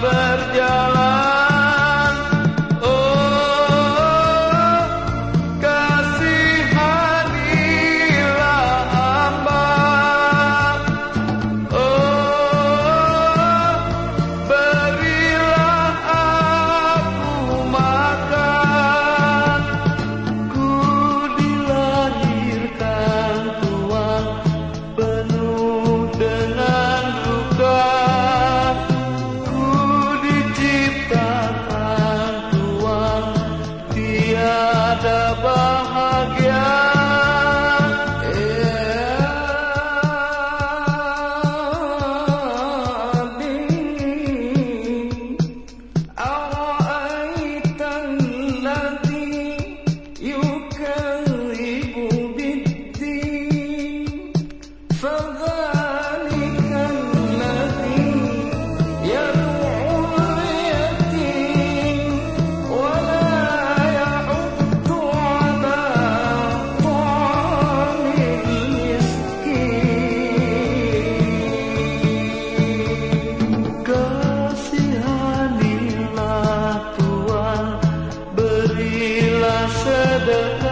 berjalan فغير sedekah